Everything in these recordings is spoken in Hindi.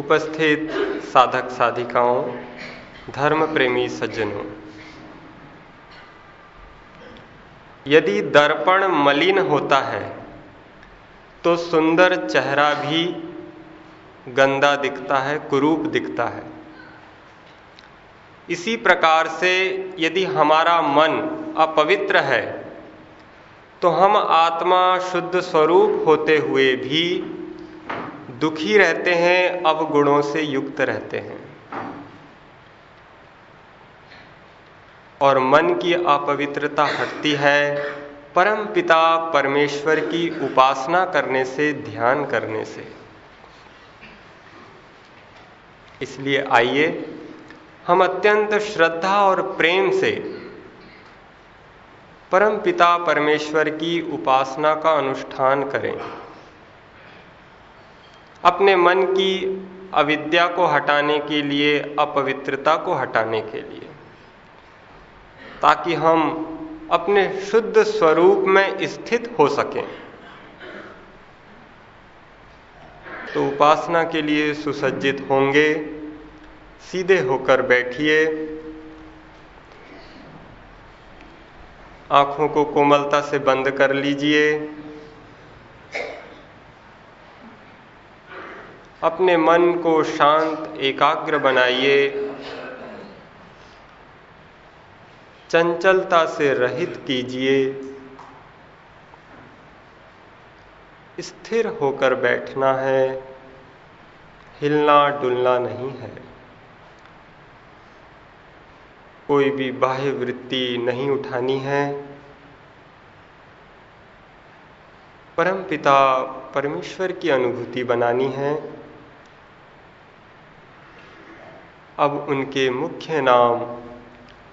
उपस्थित साधक साधिकाओं, धर्म प्रेमी सज्जनों, यदि दर्पण मलिन होता है तो सुंदर चेहरा भी गंदा दिखता है, कुरूप दिखता है। इसी प्रकार से यदि हमारा मन अपवित्र है तो हम आत्मा शुद्ध स्वरूप होते हुए भी दुखी रहते हैं अवगुणों से युक्त रहते हैं। और मन की अपवित्रता हटती है, परम पिता परमेश्वर की उपासना करने से, ध्यान करने से। इसलिए आइए, हम अत्यंत श्रद्धा और प्रेम से परम पिता परमेश्वर की उपासना का अनुष्ठान करें। अपने मन की अविद्या को हटाने के लिए, अपवित्रता को हटाने के लिए। ताकि हम अपने शुद्ध स्वरूप में स्थित हो सकें। तो उपासना के लिए सुसज्जित होंगे, सीधे होकर बैठिए। आँखों को कोमलता से बंद कर लीजिए। अपने मन को शांत, एकाग्र बनाइए। चंचलता से रहित कीजिए। स्थिर होकर बैठना है हिलना डुलना नहीं है। कोई भी बाह्य वृत्ति नहीं उठानी है। परम पिता परमेश्वर की अनुभूति बनानी है। अब उनके मुख्य नाम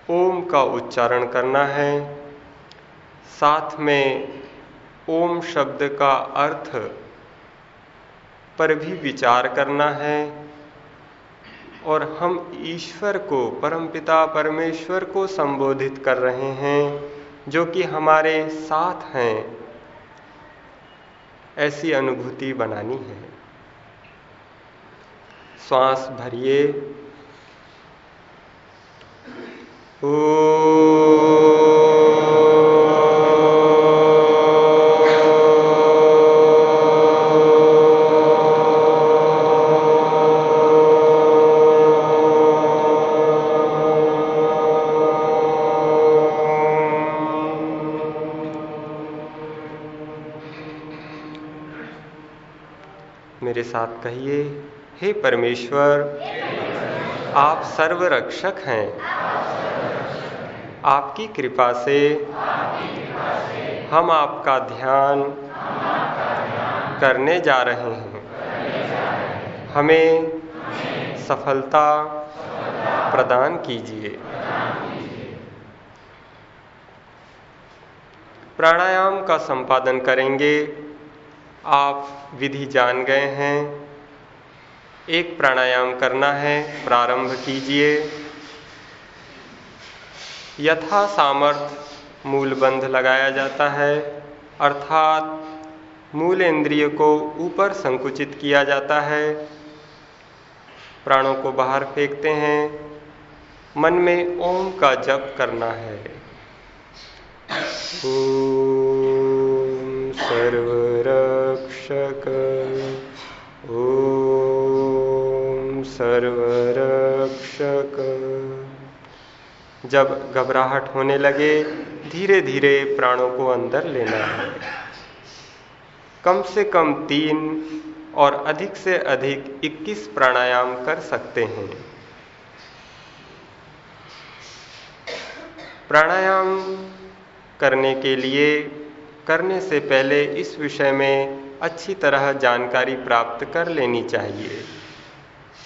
ओम का उच्चारण करना है। साथ में ओम शब्द का अर्थ पर भी विचार करना है और हम ईश्वर को परमपिता परमेश्वर को संबोधित कर रहे हैं, जो कि हमारे साथ हैं। ऐसी अनुभूति बनानी है। श्वास भरिए। मेरे साथ कहिए हे परमेश्वर आप सर्वरक्षक हैं। आपकी कृपा से हम आपका ध्यान करने जा रहे हैं। हमें सफलता प्रदान कीजिए। प्राणायाम का संपादन करेंगे। आप विधि जान गए हैं। एक प्राणायाम करना है, प्रारंभ कीजिए। यथा सामर्थ मूल बंध लगाया जाता है, अर्थात मूल इंद्रिय को ऊपर संकुचित किया जाता है। प्राणों को बाहर फेंकते हैं। मन में ओम का जप करना है। ओम सर्वरक्षक ओम सर्वरक्षक। जब घबराहट होने लगे धीरे धीरे प्राणों को अंदर लेना है। कम से कम तीन और अधिक से अधिक 21 प्राणायाम कर सकते हैं। प्राणायाम करने के लिए, करने से पहले इस विषय में अच्छी तरह जानकारी प्राप्त कर लेनी चाहिए।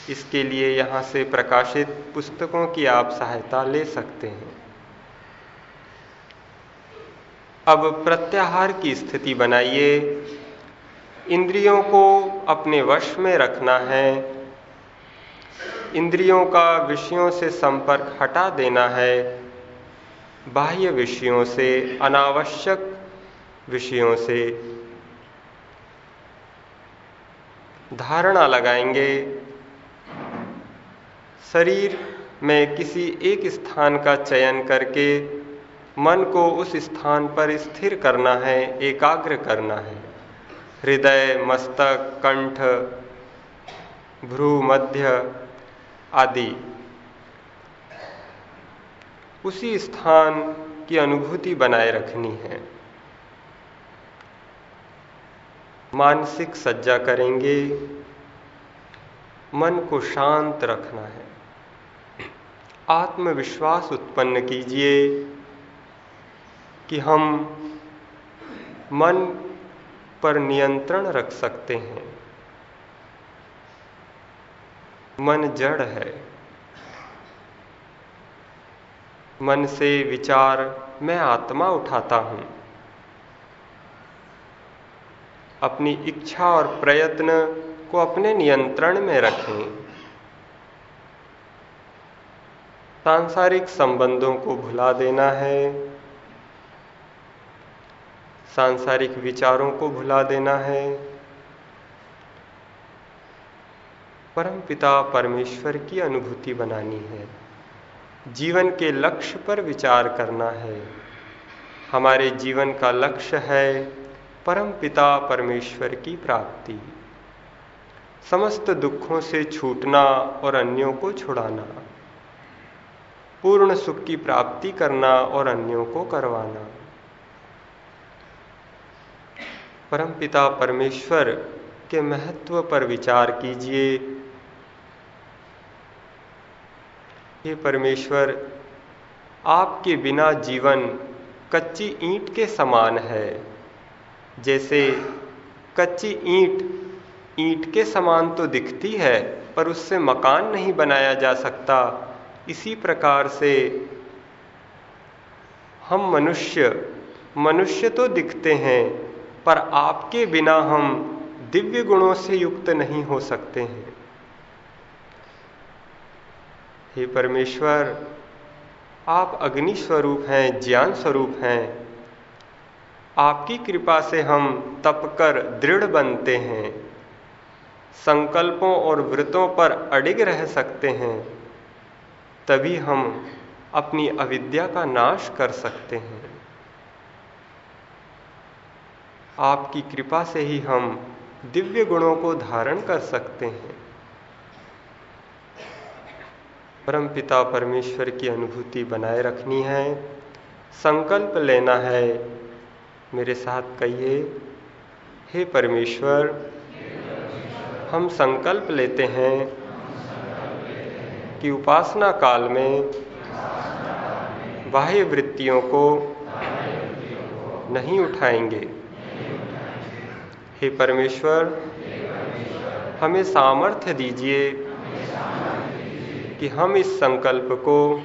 इसके लिए यहाँ से प्रकाशित पुस्तकों की आप सहायता ले सकते हैं। अब प्रत्याहार की स्थिति बनाइए। इंद्रियों को अपने वश में रखना है। इंद्रियों का विषयों से संपर्क हटा देना है। बाह्य विषयों से, अनावश्यक विषयों से धारणा लगाएँगे। शरीर में किसी एक स्थान का चयन करके मन को उस स्थान पर स्थिर करना है, एकाग्र करना है। हृदय, मस्तक, कंठ, भ्रू, मध्य आदि। उसी स्थान की अनुभूति बनाए रखनी है। मानसिक सज्जा करेंगे, मन को शांत रखना है। आत्मविश्वास उत्पन्न कीजिए कि हम मन पर नियंत्रण रख सकते हैं। मन जड़ है। मन से विचार मैं आत्मा उठाता हूँ। अपनी इच्छा और प्रयत्न को अपने नियंत्रण में रखें। सांसारिक संबंधों को भुला देना है। सांसारिक विचारों को भुला देना है। परम पिता परमेश्वर की अनुभूति बनानी है। जीवन के लक्ष्य पर विचार करना है। हमारे जीवन का लक्ष्य है परम पिता परमेश्वर की प्राप्ति। समस्त दुखों से छूटना और अन्यों को छुड़ाना। पूर्ण सुख की प्राप्ति करना और अन्यों को करवाना। परम पिता परमेश्वर के महत्व पर विचार कीजिए। हे परमेश्वर, आपके बिना जीवन कच्ची ईंट के समान है, जैसे कच्ची ईंट ईंट के समान तो दिखती है, पर उससे मकान नहीं बनाया जा सकता। इसी प्रकार से हम मनुष्य मनुष्य तो दिखते हैं, पर आपके बिना हम दिव्य गुणों से युक्त नहीं हो सकते हैं। हे परमेश्वर, आप अग्नि स्वरूप हैं, ज्ञान स्वरूप हैं। आपकी कृपा से हम तप कर दृढ़ बनते हैं। संकल्पों और व्रतों पर अडिग रह सकते हैं। तभी हम अपनी अविद्या का नाश कर सकते हैं। आपकी कृपा से ही हम दिव्य गुणों को धारण कर सकते हैं। परम पिता परमेश्वर की अनुभूति बनाए रखनी है। संकल्प लेना है। मेरे साथ कहिए, हे परमेश्वर, हम संकल्प लेते हैं। कि उपासना काल में बाह्य वृत्तियों को नहीं उठाएँगे। हे परमेश्वर, हमें सामर्थ्य दीजिए कि हम इस संकल्प को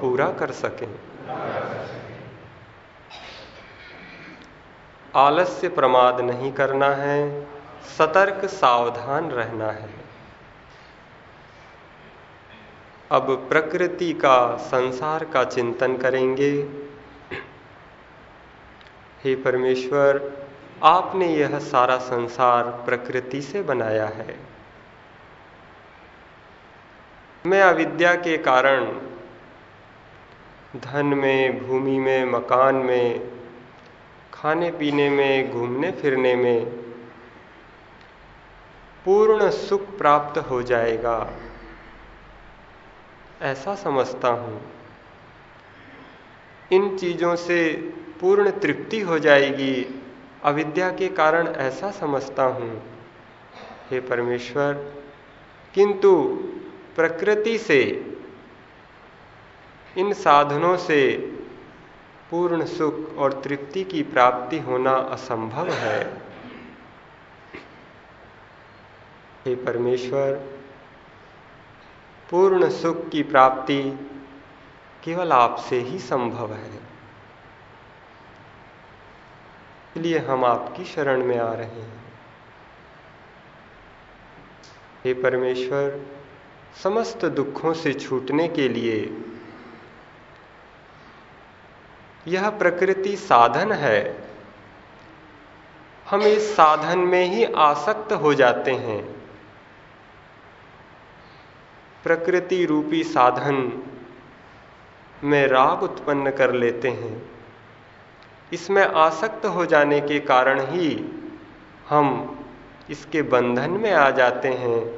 पूरा कर सकें। आलस्य प्रमाद नहीं करना है, सतर्क सावधान रहना है। अब प्रकृति का संसार का चिंतन करेंगे। हे परमेश्वर, आपने यह सारा संसार प्रकृति से बनाया है। मैं अविद्या के कारण धन में, भूमि में, मकान में, खाने पीने में, घूमने फिरने में पूर्ण सुख प्राप्त हो जाएगा। ऐसा समझता हूँ। इन चीज़ों से पूर्ण तृप्ति हो जाएगी। अविद्या के कारण ऐसा समझता हूँ। हे परमेश्वर, किंतु प्रकृति से, इन साधनों से पूर्ण सुख और तृप्ति की प्राप्ति होना असंभव है। हे परमेश्वर पूर्ण सुख की प्राप्ति केवल आपसे ही संभव है। इसलिए हम आपकी शरण में आ रहे हैं। हे परमेश्वर, समस्त दुखों से छूटने के लिए यह प्रकृति साधन है। हम इस साधन में ही आसक्त हो जाते हैं। प्रकृति रूपी साधन में राग उत्पन्न कर लेते हैं। इसमें आसक्त हो जाने के कारण ही हम इसके बंधन में आ जाते हैं।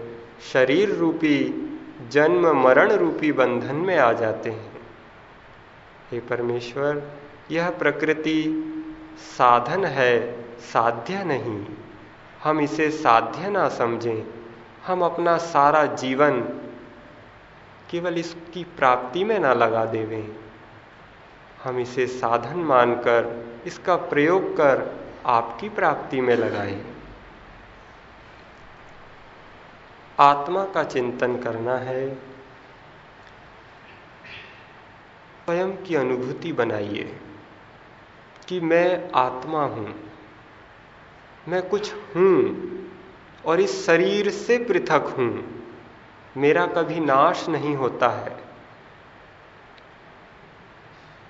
शरीर रूपी, जन्म मरण रूपी बंधन में आ जाते हैं। हे परमेश्वर, यह प्रकृति साधन है, साध्य नहीं। हम इसे साध्य ना समझें। हम अपना सारा जीवन केवल इसकी प्राप्ति में ना लगा देवें। हम इसे साधन मानकर, इसका प्रयोग कर आपकी प्राप्ति में लगाएँ। आत्मा का चिंतन करना है। स्वयं की अनुभूति बनाइए कि मैं आत्मा हूँ, मैं कुछ हूँ और इस शरीर से पृथक हूँ। मेरा कभी नाश नहीं होता है।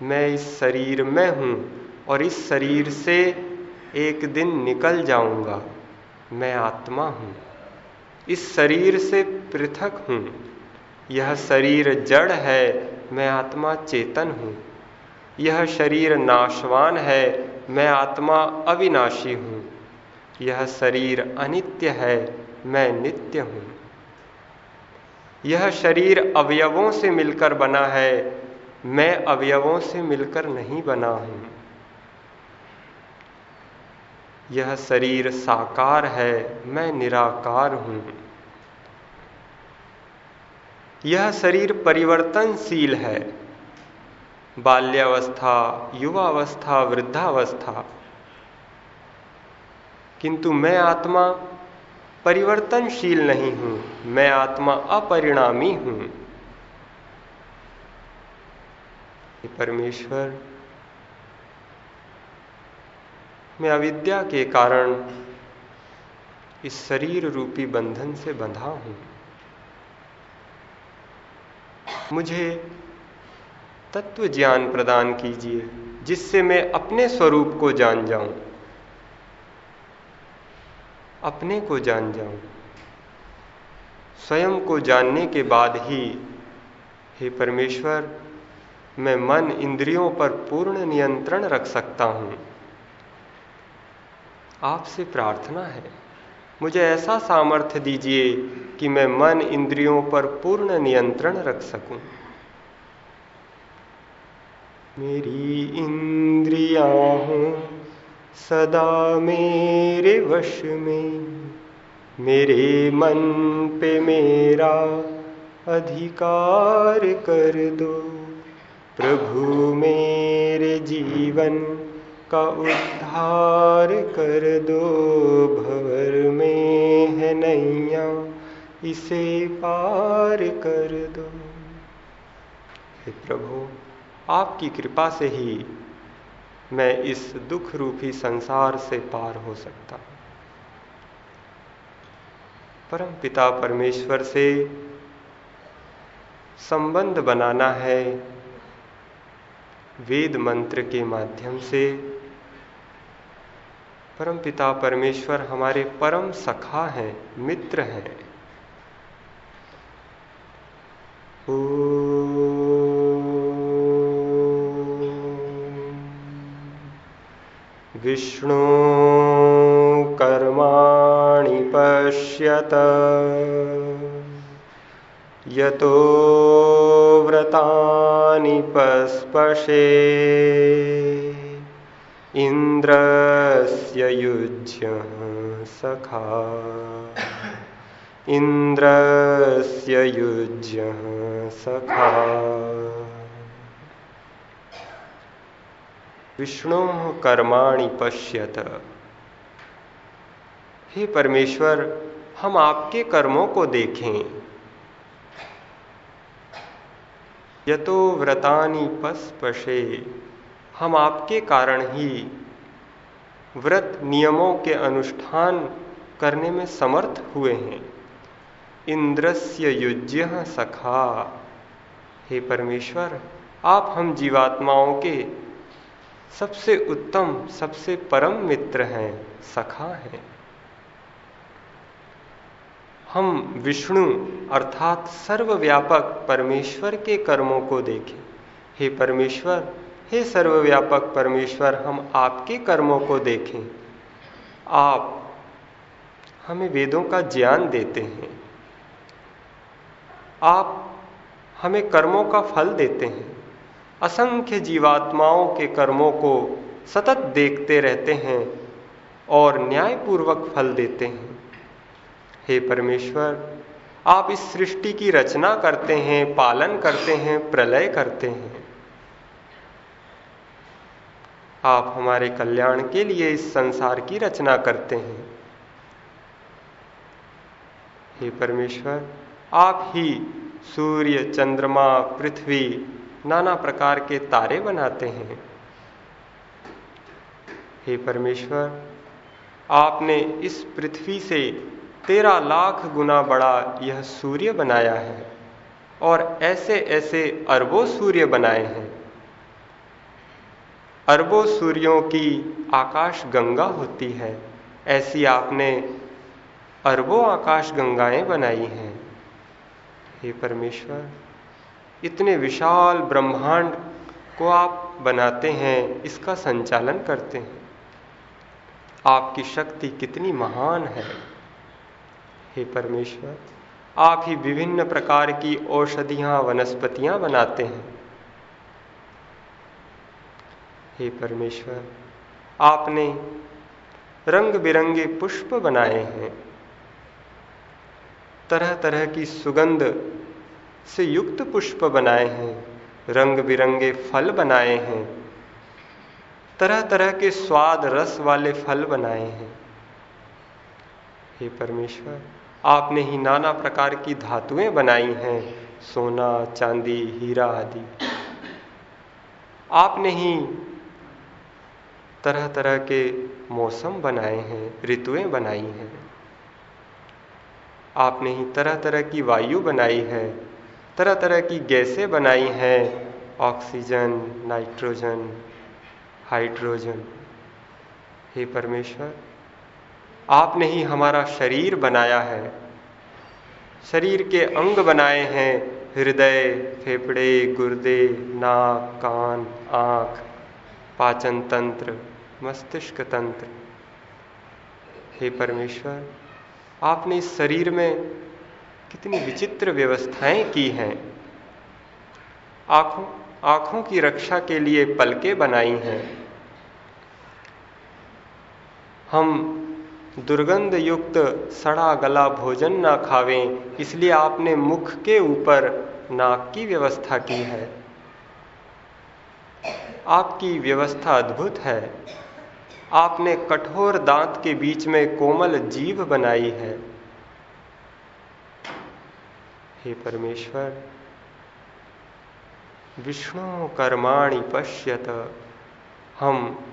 मैं इस शरीर में हूँ और इस शरीर से एक दिन निकल जाऊँगा। मैं आत्मा हूँ। इस शरीर से पृथक हूँ। यह शरीर जड़ है। मैं आत्मा चेतन हूँ। यह शरीर नाशवान है। मैं आत्मा अविनाशी हूँ। यह शरीर अनित्य है। मैं नित्य हूँ। यह शरीर अवयवों से मिलकर बना है। मैं अवयवों से मिलकर नहीं बना हूँ। यह शरीर साकार है, मैं निराकार हूँ। यह शरीर परिवर्तनशील है। बाल्यावस्था, युवावस्था, वृद्धावस्था। किंतु मैं आत्मा परिवर्तनशील नहीं हूँ, मैं आत्मा अपरिणामी हूँ। परमेश्वर, मैं अविद्या के कारण इस शरीर रूपी बंधन से बंधा हूँ। मुझे तत्व ज्ञान प्रदान कीजिए, जिससे मैं अपने स्वरूप को जान जाऊँ। अपने को जान जाऊँ। स्वयं को जानने के बाद ही, हे परमेश्वर, मैं मन इंद्रियों पर पूर्ण नियंत्रण रख सकता हूँ। आपसे प्रार्थना है। मुझे ऐसा सामर्थ्य दीजिए कि मैं मन इंद्रियों पर पूर्ण नियंत्रण रख सकूँ। मेरी इंद्रियाँ हो सदा मेरे वश में, मेरे मन पे मेरा अधिकार कर दो। प्रभु मेरे जीवन का उद्धार कर दो, भवर में है नैया, इसे पार कर दो। हे प्रभु, आपकी कृपा से ही मैं इस दुख रूपी संसार से पार हो सकता। परम पिता परमेश्वर से संबंध बनाना है वेद मंत्र के माध्यम से। परम पिता परमेश्वर हमारे परम सखा हैं, मित्र हैं। विष्णु कर्माणि पश्यत। यतो व्रतानि पस्पशे। इन्द्रस्य युज्य सखा। इन्द्रस्य युज्य सखा। विष्णु कर्माणि पश्यत। हे परमेश्वर, हम आपके कर्मों को देखें। यतो व्रतानि पस्पशे, हम आपके कारण ही व्रत नियमों के अनुष्ठान करने में समर्थ हुए हैं। इंद्रस्य युज्य सखा। हे परमेश्वर, आप हम जीवात्माओं के सबसे उत्तम, सबसे परम मित्र हैं, सखा हैं। हम विष्णु अर्थात सर्वव्यापक परमेश्वर के कर्मों को देखें। हे परमेश्वर, हे सर्वव्यापक परमेश्वर, हम आपके कर्मों को देखें। आप हमें वेदों का ज्ञान देते हैं। आप हमें कर्मों का फल देते हैं। असंख्य जीवात्माओं के कर्मों को सतत देखते रहते हैं और न्यायपूर्वक फल देते हैं। हे परमेश्वर, आप इस सृष्टि की रचना करते हैं, पालन करते हैं, प्रलय करते हैं। आप हमारे कल्याण के लिए इस संसार की रचना करते हैं। हे परमेश्वर, आप ही सूर्य, चंद्रमा, पृथ्वी नाना प्रकार के तारे बनाते हैं। हे परमेश्वर, आपने इस पृथ्वी से तेरह लाख गुना बड़ा यह सूर्य बनाया है और ऐसे ऐसे अरबों सूर्य बनाए हैं। अरबों सूर्यों की आकाश गंगा होती है, ऐसी आपने अरबों आकाश गंगाएँ बनाई हैं। हे परमेश्वर इतने विशाल ब्रह्मांड को आप बनाते हैं, इसका संचालन करते हैं। आपकी शक्ति कितनी महान है, हे परमेश्वर। आप ही विभिन्न प्रकार की औषधियाँ, वनस्पतियाँ बनाते हैं। हे परमेश्वर, आपने रंग बिरंगे पुष्प बनाए हैं। तरह तरह की सुगंध से युक्त पुष्प बनाए हैं रंग बिरंगे फल बनाए हैं तरह तरह के स्वाद रस वाले फल बनाए हैं। हे परमेश्वर, आपने ही नाना प्रकार की धातुएँ बनाई हैं, सोना, चांदी, हीरा आदि। आपने ही तरह तरह के मौसम बनाए हैं, ऋतुएँ बनाई हैं। आपने ही तरह तरह की वायु बनाई है तरह तरह की गैसें बनाई हैं, ऑक्सीजन, नाइट्रोजन, हाइड्रोजन। हे परमेश्वर, आपने ही हमारा शरीर बनाया है। शरीर के अंग बनाए हैं, हृदय, फेफड़े, गुर्दे, नाक, कान, आँख, पाचन तंत्र, मस्तिष्क तंत्र। हे परमेश्वर, आपने इस शरीर में कितनी विचित्र व्यवस्थाएँ की हैं। आँखों आँखों की रक्षा के लिए पलके बनाई हैं। हम दुर्गंध युक्त सड़ा गला भोजन ना खावें, इसलिए आपने मुख के ऊपर नाक की व्यवस्था की है। आपकी व्यवस्था अद्भुत है। आपने कठोर दांत के बीच में कोमल जीव बनाई है। हे परमेश्वर, विष्णु कर्माणि पश्यत, हम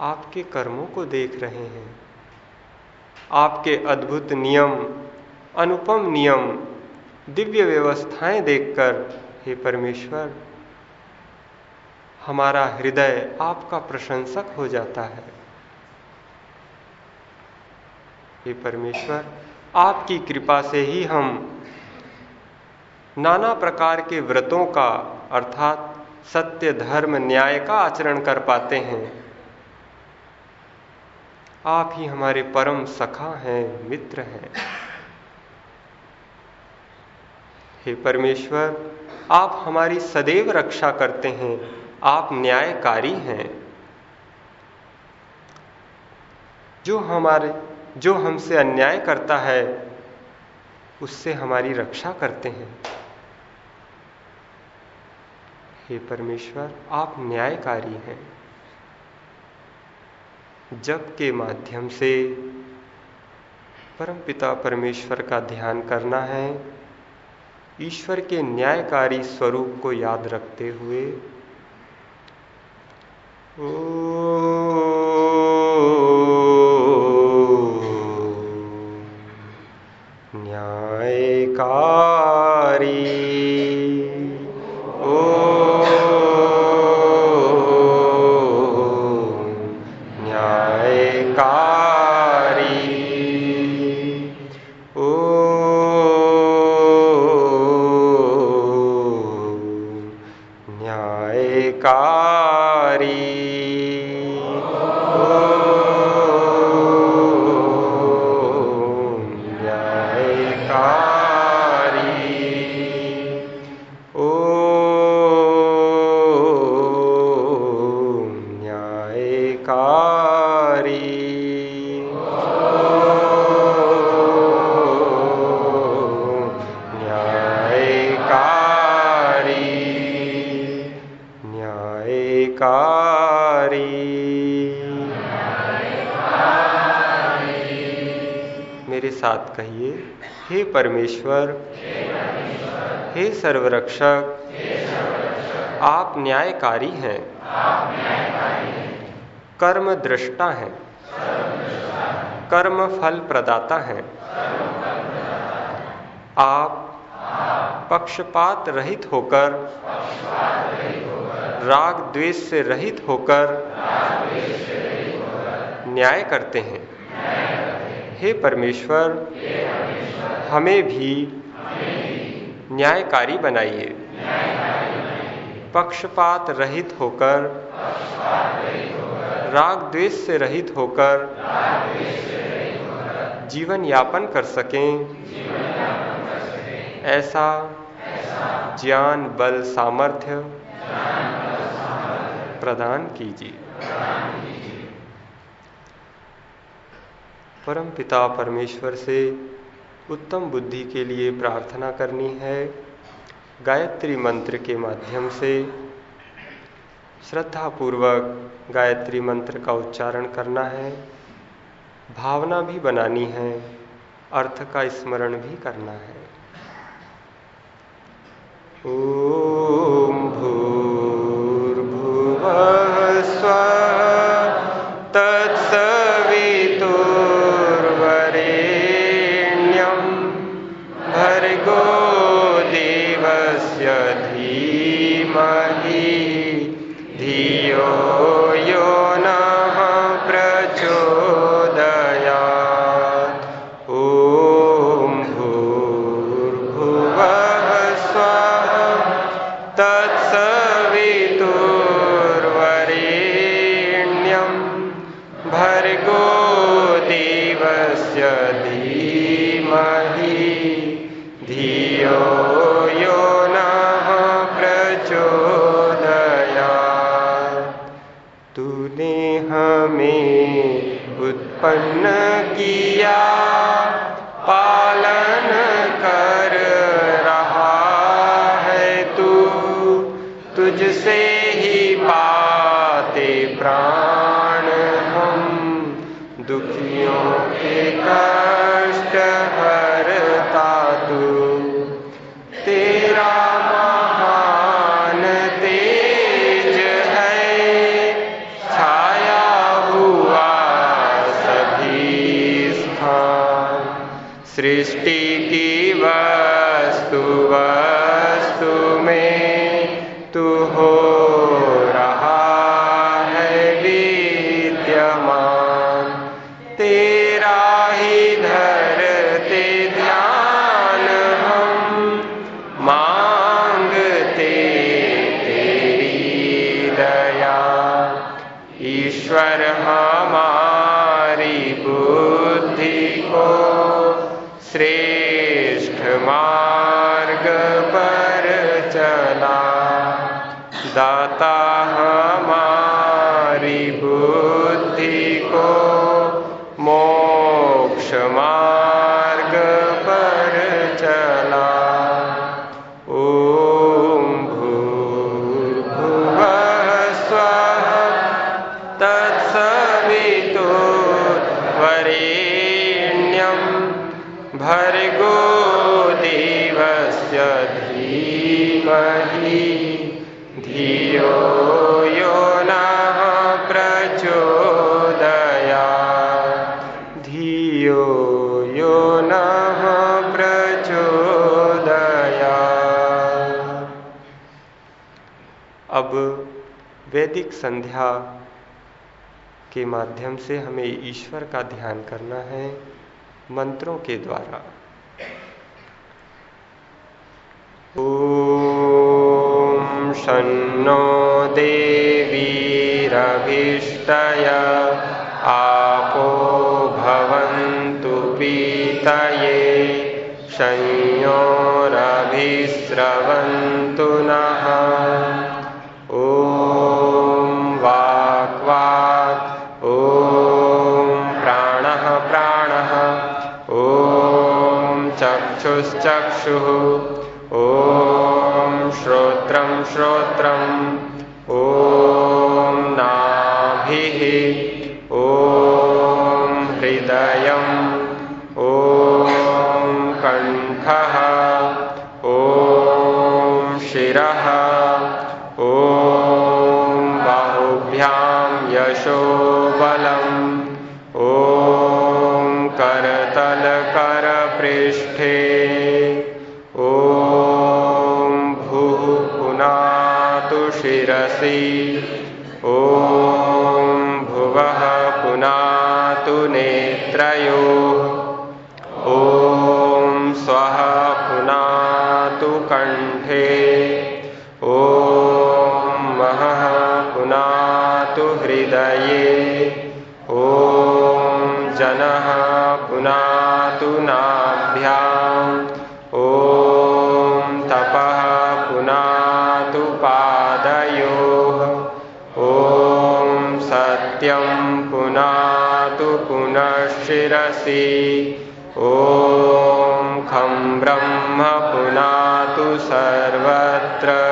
आपके कर्मों को देख रहे हैं। आपके अद्भुत नियम, अनुपम नियम, दिव्य व्यवस्थाएँ देखकर, हे परमेश्वर, हमारा हृदय आपका प्रशंसक हो जाता है। हे परमेश्वर, आपकी कृपा से ही हम नाना प्रकार के व्रतों का, अर्थात सत्य, धर्म, न्याय का आचरण कर पाते हैं। आप ही हमारे परम सखा हैं, मित्र हैं। हे परमेश्वर, आप हमारी सदैव रक्षा करते हैं, आप न्यायकारी हैं। जो हमारे, जो हमसे अन्याय करता है, उससे हमारी रक्षा करते हैं। हे परमेश्वर, आप न्यायकारी हैं। जप के माध्यम से परमपिता परमेश्वर का ध्यान करना है। ईश्वर के न्यायकारी स्वरूप को याद रखते हुए न्यायकारी परमेश्वर, हे सर्वरक्षक, आप न्यायकारी हैं। कर्म दृष्टा हैं। कर्म फल प्रदाता हैं। आप पक्षपात रहित होकर, राग द्वेष से रहित होकर, न्याय करते हैं। हे परमेश्वर हमें भी न्यायकारी बनाइए। पक्षपात रहित होकर, राग द्वेष से रहित होकर, जीवन यापन कर सकें। ऐसा ज्ञान बल सामर्थ्य प्रदान कीजिए। परम पिता परमेश्वर से उत्तम बुद्धि के लिए प्रार्थना करनी है। गायत्री मंत्र के माध्यम से श्रद्धापूर्वक गायत्री मंत्र का उच्चारण करना है। भावना भी बनानी है, अर्थ का स्मरण भी करना है। ॐ भूर्भुवः धीमहि धियो यो नः प्रचोदयात्। तूने हमें उत्पन्न किया, पालन कर रहा है तू, तुझसे दाता हमारी बुद्धि वैदिक संध्या के माध्यम से हमें ईश्वर का ध्यान करना है, मंत्रों के द्वारा। ॐ शन्नो देवीरभिष्टय आपो भवन्तु पीतये संयोरभिस्रवन्तु नः चक्षुश्चक्षुः। ॐ श्रोत्रं श्रोत्रम्। नेत्रयोः ॐ स्वः पुनातु कण्ठे। ॐ महः पुनातु हृदये। पुनः ॐ खं ब्रह्म पुनातु सर्वत्र।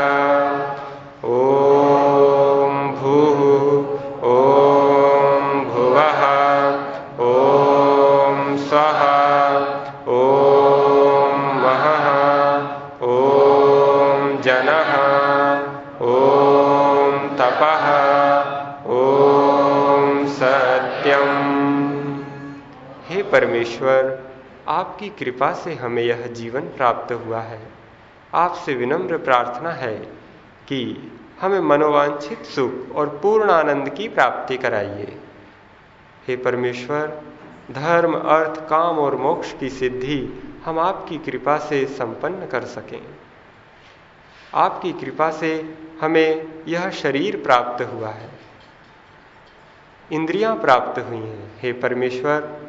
परमेश्वर, आपकी कृपा से हमें यह जीवन प्राप्त हुआ है। आपसे विनम्र प्रार्थना है कि हमें मनोवांछित सुख और पूर्ण आनंद की प्राप्ति कराइए। हे परमेश्वर, धर्म, अर्थ, काम और मोक्ष की सिद्धि हम आपकी कृपा से संपन्न कर सकें। आपकी कृपा से हमें यह शरीर प्राप्त हुआ है। इंद्रियाँ प्राप्त हुई हैं, हे परमेश्वर।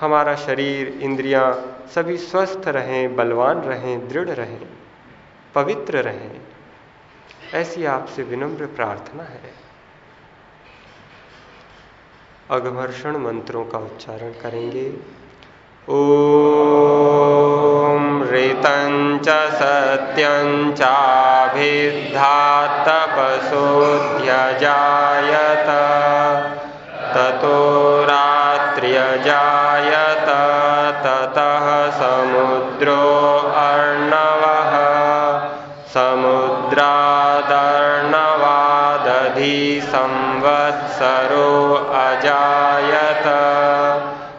हमारा शरीर, इंद्रियाँ सभी स्वस्थ रहें, बलवान रहें, दृढ़ रहें, पवित्र रहें। ऐसी आपसे विनम्र प्रार्थना है। अघमर्षण मंत्रों का उच्चारण करेंगे। ॐ ऋतञ्च सत्यञ्चाभिद्धात्तपसोऽध्यजायत ततो रात्र्यजायत संवत्सरो अजायत।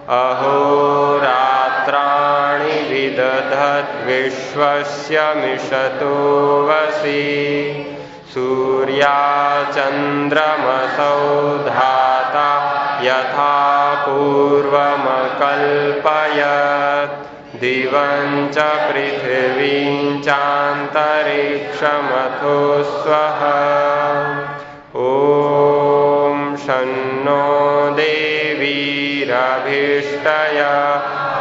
अहोरात्राणि विदधद्विश्वस्य मिषतो वसि। सूर्याचन्द्रमसौ धाता यथा पूर्वमकल्पयत्। दिवं च पृथिवीं स्वः। ॐ शन्नो देवीरभीष्टय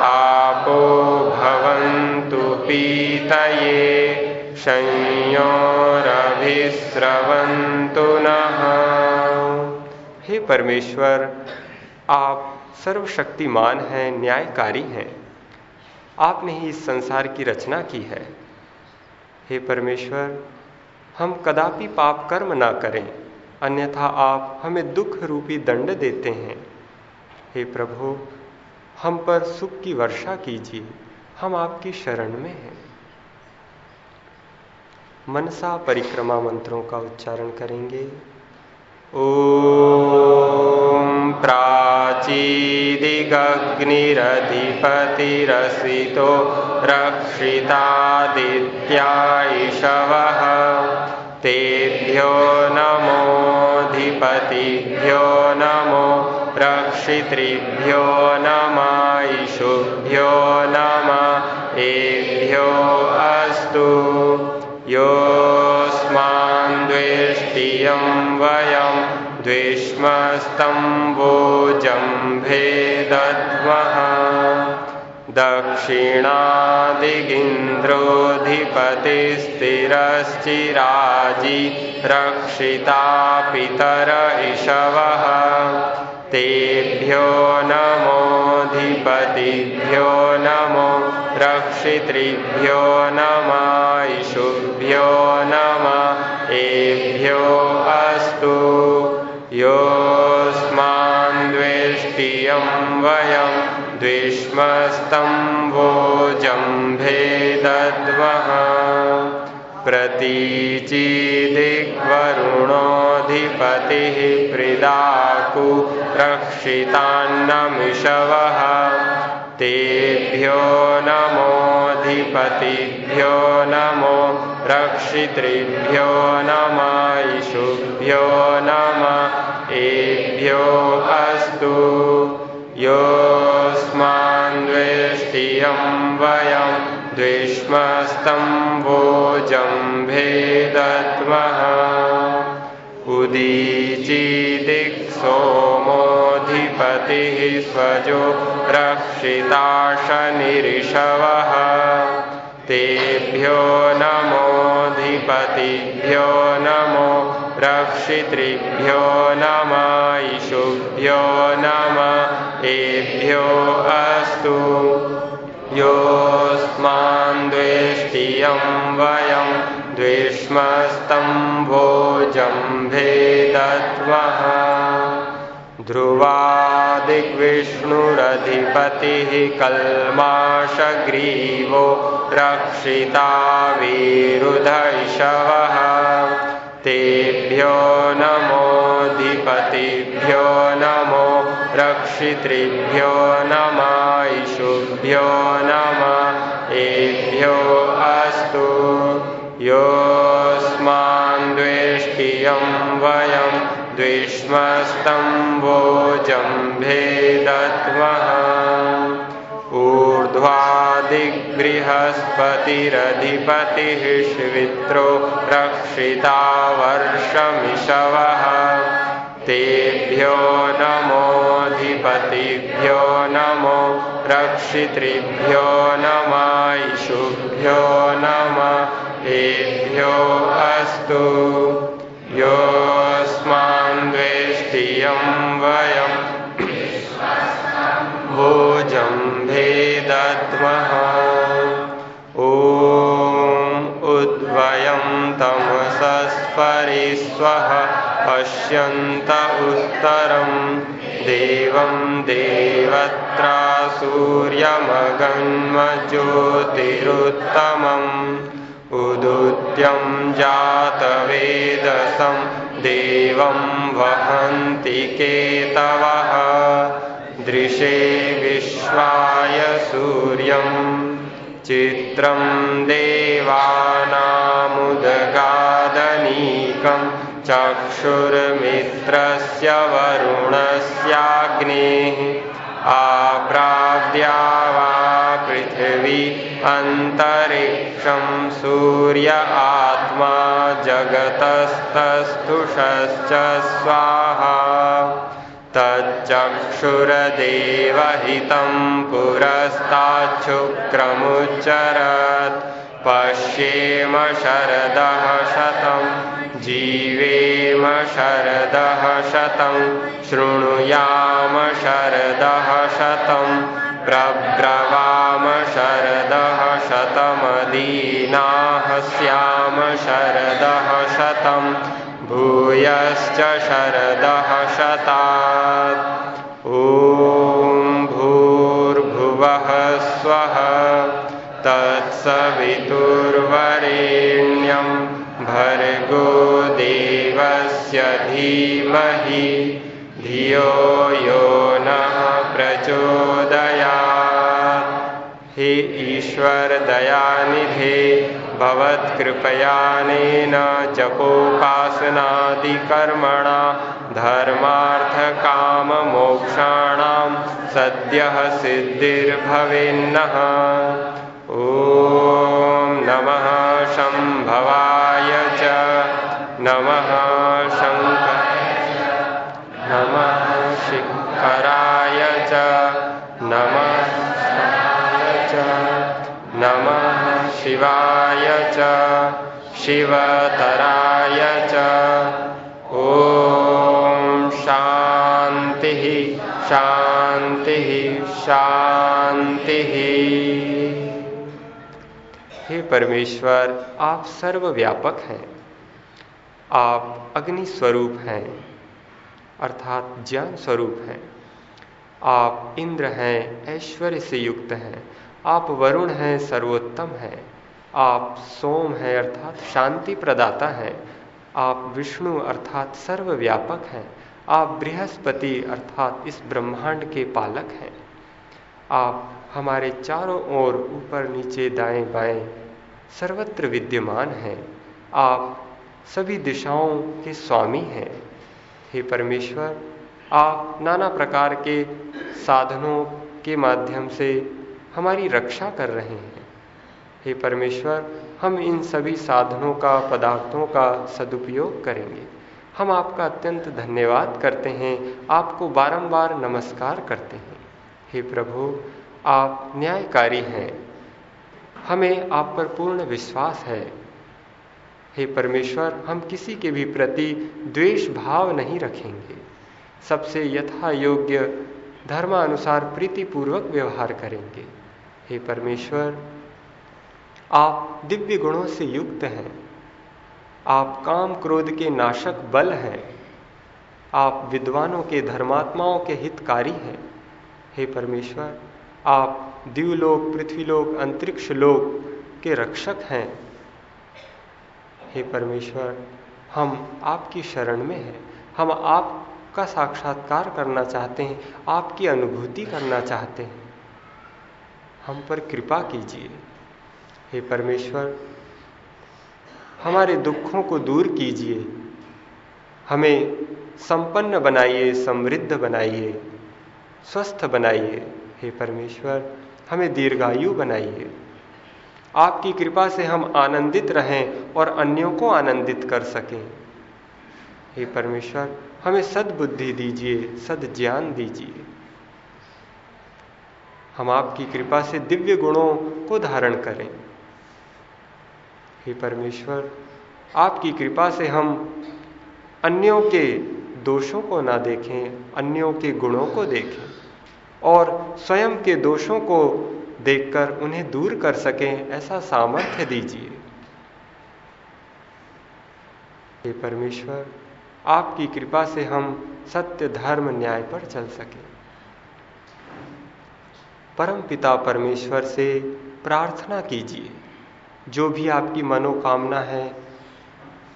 आपो भवन्तु पीतये संयोरभिस्रवन्तु नः। हे परमेश्वर, आप सर्वशक्तिमान हैं, न्यायकारी हैं। आपने ही इस संसार की रचना की है। हे परमेश्वर, हम कदापि पाप कर्म ना करें। अन्यथा आप हमें दुख रूपी दंड देते हैं। हे प्रभु, हम पर सुख की वर्षा कीजिए, हम आपकी शरण में हैं। मनसा परिक्रमा मंत्रों का उच्चारण करेंगे। ॐ प्राचीदिगग्निरधिपतिरसितो रक्षितादित्यायिषवः तेभ्यो नमोऽधिपतिभ्यो नमो रक्षितृभ्यो नमायिषुभ्यो नम एभ्यो अस्तु। योऽस्मान् द्वेष्टियं वयं द्विष्मस्तम्बोजम्भे दद्मः दक्षिणादिगिन्द्रोऽधिपतिस्थिरश्चिराजि रक्षिता पितर इषवः तेभ्यो नमोऽधिपतिभ्यो नमो रक्षितृभ्यो नमायिषुभ्यो नम एभ्यो अस्तु। योऽस्मान् द्वेष्टियं वयं द्विष्मस्तम्भोजम्भे दद्मः प्रतीचिदिग्वरुणोऽधिपतिः प्रिदाकु रक्षितान्नमिषवः। तेभ्यो नमो नमो रक्षितृभ्यो नम ईशुभ्यो नम एभ्यो अस्तु। योऽस्मान्द्वेष्टियं वयं द्विष्मस्तं भोजम्भेदत्मः उदीचिदिक्सोमोऽधिपतिः स्वजो रक्षिताशनिरिषवः। तेभ्यो नमोऽधिपतिभ्यो नमो रक्षितृभ्यो नम ईशुभ्यो नम, एभ्यो अस्तु। योऽस्मान् द्वेष्टियं वयं द्वेष्मस्तं भोजम्भेदत्वः ध्रुवादिग्विष्णुरधिपतिः कल्माषग्रीवो रक्षिता वीरुधैषवः। तेभ्यो नमोऽधिपतिभ्यो नमो रक्षितृभ्यो नम ईशुभ्यो नम एभ्यो अस्तु। योऽस्मान् द्वेष्टियं वयं द्विष्मस्तं शिवित्रो रक्षिता वर्षमिषवः तेभ्यो नमोऽधिपतिभ्यो नमो रक्षितृभ्यो नम ईशुभ्यो नम एभ्यो अस्तु। योऽस्मान् द्वेष्टियं वयं। भोजम्भेदत्मः ॐ उद्वयं तमसस्परिस्वः पश्यन्त उत्तरं देवं देवत्रा सूर्यमगन्मज्योतिरुत्तमम् उदुत्यं जातवेदसं देवं वहन्ति केतवः दृशे विश्वाय सूर्यं चित्रं देवानामुदगादनीकं चक्षुर्मित्रस्य वरुणस्याग्नेः आप्राव्या वा पृथिवी अन्तरिक्षं सूर्य आत्मा जगतस्तस्तुषश्च स्वाहा। तच्चक्षुरदेवहितं पुरस्ताच्छुक्रमुच्चरत् पश्येम शरदः शतं जीवेम शरदः शतं शृणुयाम शरदः शतं प्रब्रवाम शरदः शतमदीनाः स्याम शरदः शतं भूयश्च शरदः शतात्। ॐ भूर्भुवः स्वः तत्सवितुर्वरेण्यं भर्गो देवस्य धीमहि, धियो यो नः प्रचोदयात्। हे ईश्वर दयानिधे भवत्कृपयानेन जपोपासनादिकर्मणा धर्मार्थकाममोक्षाणां सद्यः सिद्धिर्भवेन्नः। ॐ नमः शम्भवाय। च नमः शङ्कर। नमः शिखराय च नमः च नमः शिवाय च शिवतराय च। ॐ शान्तिः शान्तिः शान्तिः। हे परमेश्वर, आप सर्वव्यापक हैं। आप अग्नि स्वरूप हैं, अर्थात ज्ञान स्वरूप हैं। आप इंद्र हैं, ऐश्वर्य से युक्त हैं। आप वरुण हैं, सर्वोत्तम हैं। आप सोम हैं, अर्थात शांति प्रदाता हैं। आप विष्णु, अर्थात सर्वव्यापक हैं। आप बृहस्पति, अर्थात इस ब्रह्मांड के पालक हैं। आप हमारे चारों ओर ऊपर नीचे दाएँ बाएँ सर्वत्र विद्यमान हैं। आप सभी दिशाओं के स्वामी हैं। हे परमेश्वर, आप नाना प्रकार के साधनों के माध्यम से हमारी रक्षा कर रहे हैं। हे परमेश्वर, हम इन सभी साधनों का, पदार्थों का सदुपयोग करेंगे। हम आपका अत्यंत धन्यवाद करते हैं। आपको बारंबार नमस्कार करते हैं। हे प्रभु आप न्यायकारी हैं। हमें आप पर पूर्ण विश्वास है। हे परमेश्वर, हम किसी के भी प्रति द्वेष भाव नहीं रखेंगे। सबसे यथा योग्य धर्मानुसार प्रीतिपूर्वक व्यवहार करेंगे। हे परमेश्वर, आप दिव्य गुणों से युक्त हैं। आप काम क्रोध के नाशक बल हैं। आप विद्वानों के धर्मात्माओं के हितकारी हैं। हे परमेश्वर आप दिवलोक, पृथ्वीलोक अंतरिक्ष लोक के रक्षक हैं। हे परमेश्वर, हम आपकी शरण में हैं। हम आपका साक्षात्कार करना चाहते हैं, आपकी अनुभूति करना चाहते हैं। हम पर कृपा कीजिए। हे परमेश्वर, हमारे दुखों को दूर कीजिए। हमें संपन्न बनाइए, समृद्ध बनाइए, स्वस्थ बनाइए। हे परमेश्वर, हमें दीर्घायु बनाइए। आपकी कृपा से हम आनंदित रहें और अन्यों को आनंदित कर सकें। हे परमेश्वर, हमें सद्बुद्धि दीजिए सद ज्ञान दीजिए। हम आपकी कृपा से दिव्य गुणों को धारण करें। हे परमेश्वर, आपकी कृपा से हम अन्यों के दोषों को ना देखें, अन्यों के गुणों को देखें। और स्वयं के दोषों को देखकर उन्हें दूर कर सकें, ऐसा सामर्थ्य दीजिए। हे परमेश्वर, आपकी कृपा से हम सत्य धर्म न्याय पर चल सकें। परम पिता परमेश्वर से प्रार्थना कीजिए। जो भी आपकी मनोकामना है,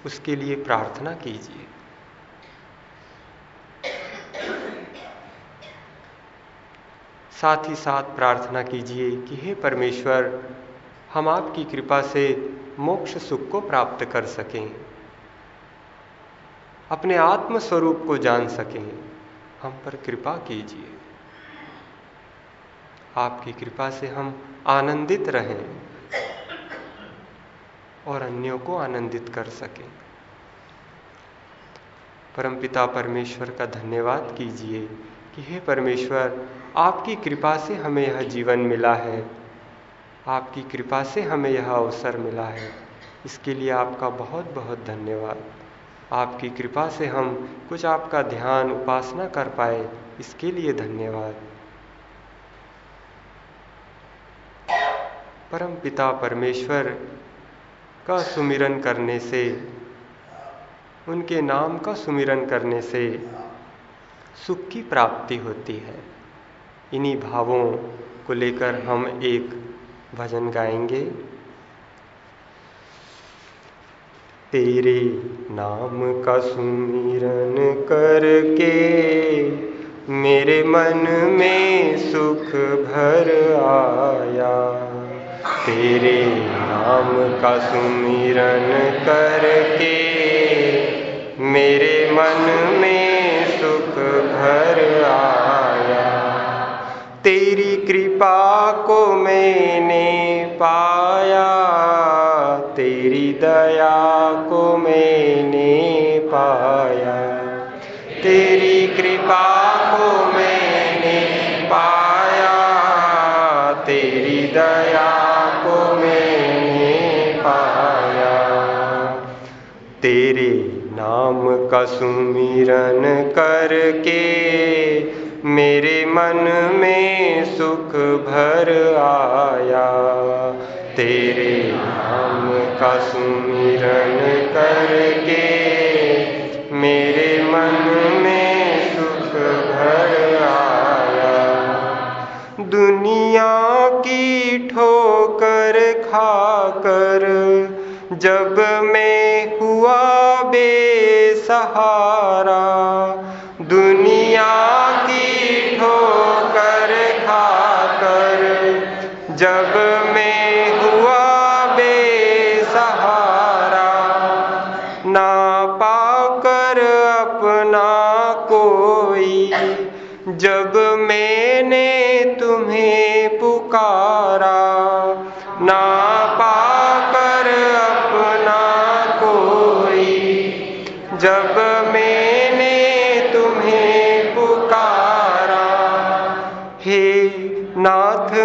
उसके लिए प्रार्थना कीजिए। साथ ही साथ प्रार्थना कीजिए कि हे परमेश्वर, हम आपकी कृपा से मोक्ष सुख को प्राप्त कर सकें। अपने आत्म स्वरूप को जान सकें। हम पर कृपा कीजिए। आपकी कृपा से हम आनंदित रहें और अन्यों को आनंदित कर सकें। परमपिता परमेश्वर का धन्यवाद कीजिए कि हे परमेश्वर आपकी कृपा से हमें यह जीवन मिला है। आपकी कृपा से हमें यह अवसर मिला है। इसके लिए आपका बहुत बहुत धन्यवाद। आपकी कृपा से हम कुछ आपका ध्यान, उपासना कर पाए, इसके लिए धन्यवाद। परम पिता परमेश्वर का सुमिरन करने से, उनके नाम का सुमिरन करने से सुख की प्राप्ति होती है। इन्हीं भावों को लेकर हम एक भजन गाएँगे। तेरे नाम का सुमिरन करके मेरे मन में सुख भर आया। तेरे नाम का सुमिरन करके मेरे मन में सुख भर आया। तेरी कृपा को मैंने पाया, तेरी दया को मैंने पाया। तेरी कृपा को मैंने पाया, तेरी दया को मैंने पाया। तेरे नाम का सुमिरन करके मेरे मन में सुख भर आया। तेरे नाम का सुमिरन करके मेरे मन में सुख भर आया। दुनिया की ठोकर खाकर जब मैं हुआ बेसहारा, दुनिया की ठोकर खाकर, जब मैं हुआ बेसहारा, ना पाकर अपना कोई, जब मैंने तुम्हें पुकारा, ना पाकर अपना कोई, जब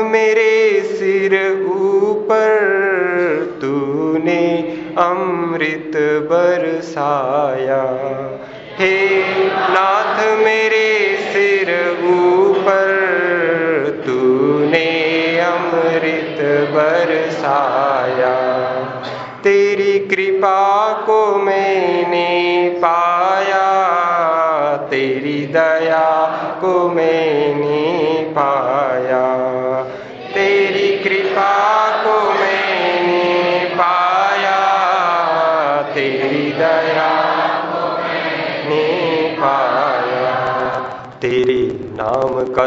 मेरे सिर ऊपर, तूने अमृत बरसाया। हे नाथ मेरे सिर ऊपर, तूने अमृत बरसाया। तेरी कृपा को मैंने पाया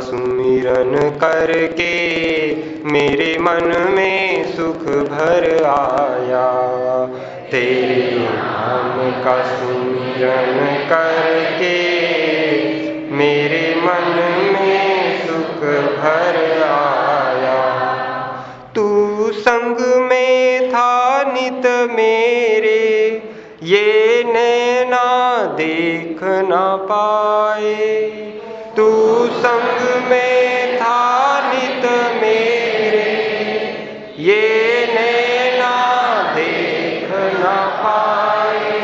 सुमिरन करके मेरे मन में सुख भर आया। तेरे नाम का सुमिरन करके मेरे मन में सुख भर आया। तू संग में था नित मेरे, ये नैना देख न पाए। तू संग में था नित मेरे। ये नैना देख न पाए।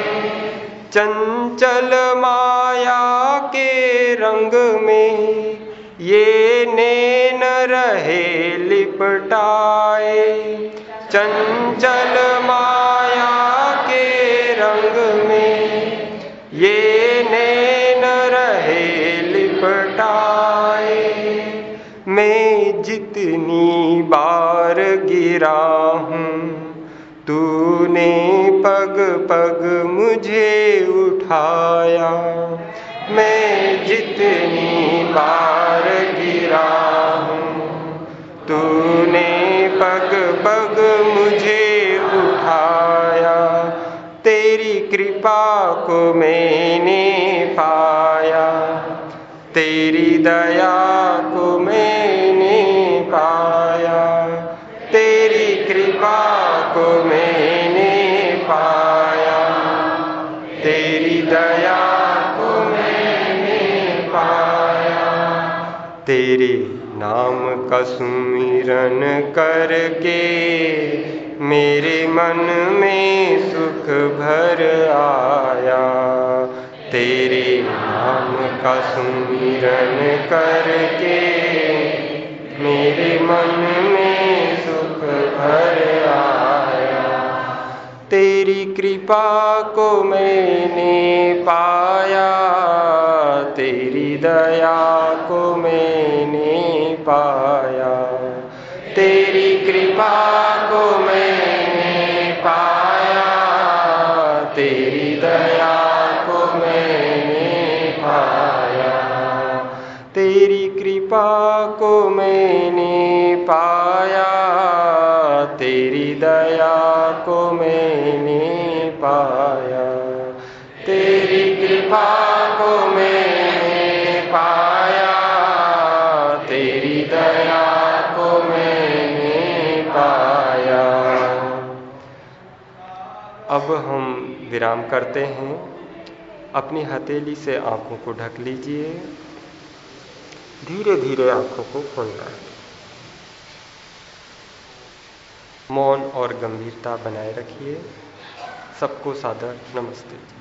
चंचल माया के रंग में ये नैन रहे लिपटाए। चंचल बार गिरा हूँ। तूने पग पग मुझे उठाया। मैं जितनी बार गिरा हूँ, तूने पग पग मुझे उठाया। तेरी कृपा को मैंने पाया। तेरी दया मैंने पाया। तेरी दया को पाया। तेरे नाम का सुमिरन करके मेरे मन में सुख भर आया। तेरे नाम का सुमिरन करके मेरे मन में सुख भर तेरी कृपा को मैंने पाया, तेरी दया को मैंने पाया। तेरी कृपा को मैंने पाया, तेरी दया को मैंने पाया। तेरी कृपा को मैंने पाया अब हम विराम करते हैं। अपनी हथेली से आँखों को ढक लीजिए। धीरे धीरे आँखों को खोलना मौन और गंभीरता बनाए रखिए। सबको सादर नमस्ते।